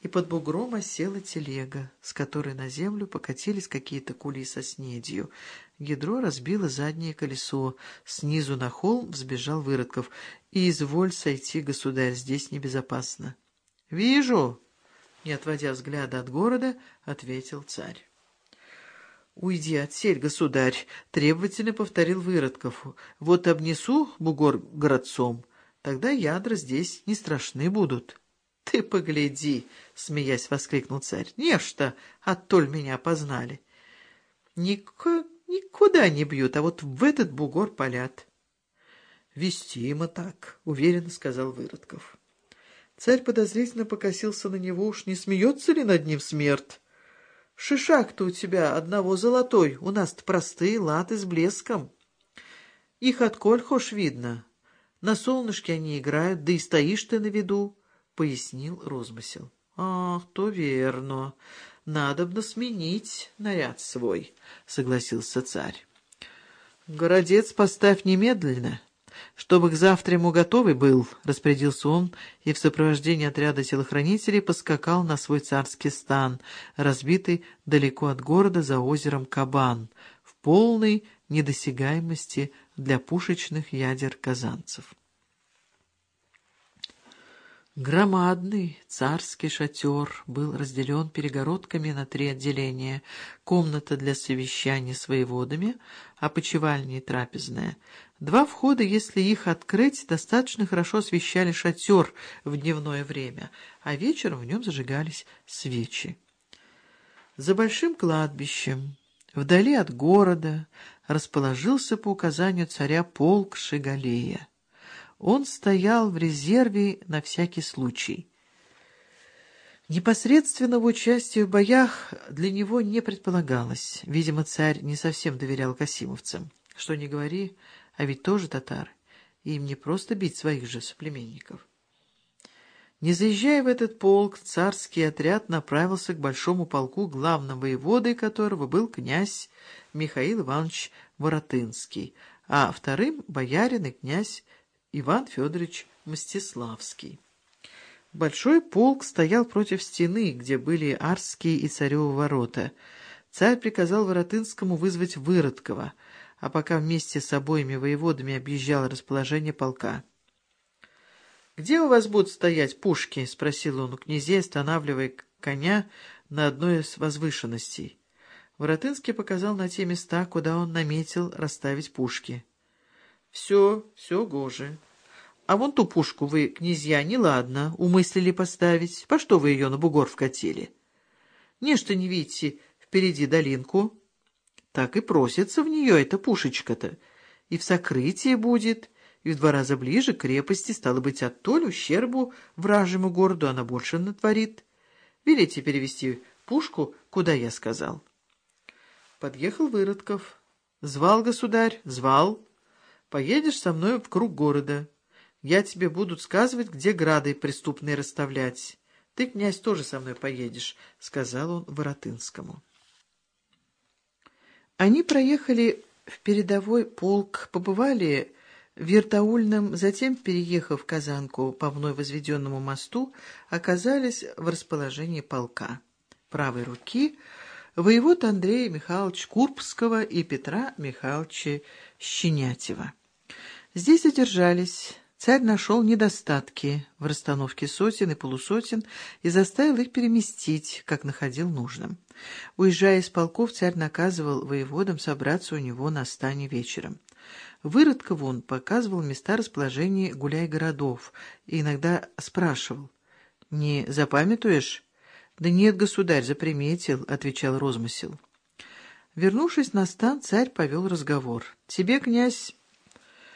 и под бугром осела телега, с которой на землю покатились какие-то кули со снедью. Гидро разбило заднее колесо, снизу на холм взбежал Выродков. «И изволь сойти, государь, здесь небезопасно». «Вижу!» — не отводя взгляда от города, ответил царь. «Уйди отсель, государь!» — требовательно повторил Выродков. «Вот обнесу бугор городцом, тогда ядра здесь не страшны будут». «Ты погляди!» — смеясь воскликнул царь. «Нечто, оттоль меня познали. Ник никуда не бьют, а вот в этот бугор палят». «Вестимо так», — уверенно сказал Выродков. Царь подозрительно покосился на него, уж не смеется ли над ним смерть. Шишак-то у тебя одного золотой, у нас-то простые латы с блеском. Их отколь хошь видно. На солнышке они играют, да и стоишь ты на виду, — пояснил розмысел. — Ах, то верно. Надобно сменить наряд свой, — согласился царь. — Городец поставь немедленно. «Чтобы к завтра ему готовый был», — распорядился он, и в сопровождении отряда телохранителей поскакал на свой царский стан, разбитый далеко от города за озером Кабан, в полной недосягаемости для пушечных ядер казанцев. Громадный царский шатер был разделен перегородками на три отделения. Комната для совещаний с воеводами, опочивальня и трапезная. Два входа, если их открыть, достаточно хорошо освещали шатер в дневное время, а вечером в нем зажигались свечи. За большим кладбищем, вдали от города, расположился по указанию царя полк Шигалея. Он стоял в резерве на всякий случай. Непосредственного участия в боях для него не предполагалось. Видимо, царь не совсем доверял касимовцам. Что ни говори, а ведь тоже татары, и им не просто бить своих же соплеменников. Не заезжая в этот полк, царский отряд направился к большому полку, главным воеводой которого был князь Михаил Иванович Воротынский, а вторым — боярин и князь Иван Федорович Мстиславский. Большой полк стоял против стены, где были Арские и Царевы ворота. Царь приказал Воротынскому вызвать Выродкова, а пока вместе с обоими воеводами объезжал расположение полка. «Где у вас будут стоять пушки?» — спросил он у князей, останавливая коня на одной из возвышенностей. Воротынский показал на те места, куда он наметил расставить пушки. Все, все гоже. А вон ту пушку вы, князья, неладно умыслили поставить. По что вы ее на бугор вкатили? Нечто не видите впереди долинку. Так и просится в нее эта пушечка-то. И в сокрытии будет, и в два раза ближе к крепости, стало быть, от толь ущербу вражьему городу она больше натворит. Велите перевести пушку, куда я сказал. Подъехал Выродков. Звал государь, звал. Поедешь со мной в круг города. Я тебе буду сказывать, где грады преступные расставлять. Ты, князь, тоже со мной поедешь, — сказал он Воротынскому. Они проехали в передовой полк, побывали в Вертаульном, затем, переехав Казанку по вновь возведенному мосту, оказались в расположении полка. Правой руки воевод Андрея Михайловича Курбского и Петра Михайловича Щенятева. Здесь задержались. Царь нашел недостатки в расстановке сотен и полусотен и заставил их переместить, как находил нужным. Уезжая из полков, царь наказывал воеводам собраться у него на стане вечером. Выродкову он показывал места расположения гуляй-городов и иногда спрашивал. «Не запамятуешь?» «Да нет, государь, заприметил», — отвечал розмысел. Вернувшись на стан, царь повел разговор. «Тебе, князь,